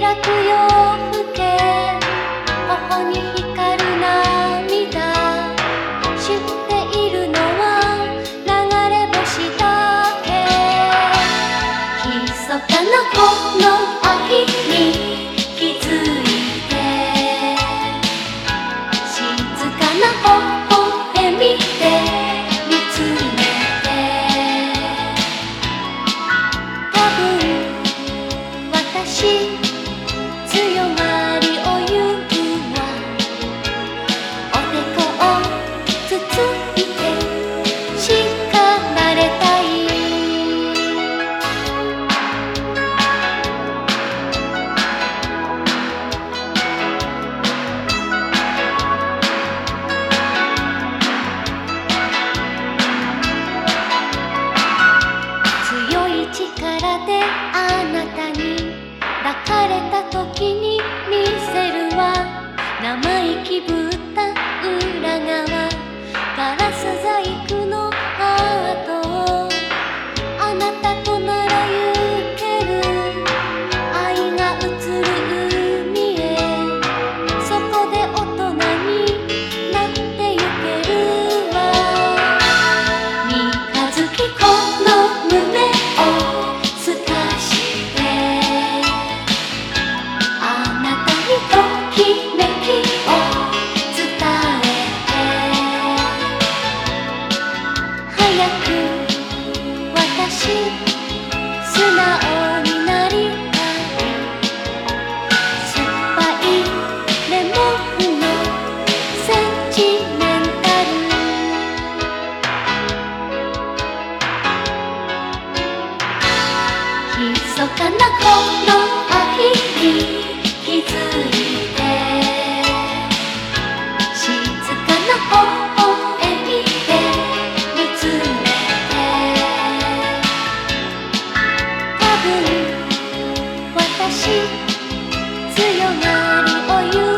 開く夜更け。頬に光る涙。た時に見せるわ。生意気ぶった裏側。私素直になりたい。酸っぱいレモン分。私強がりを言う。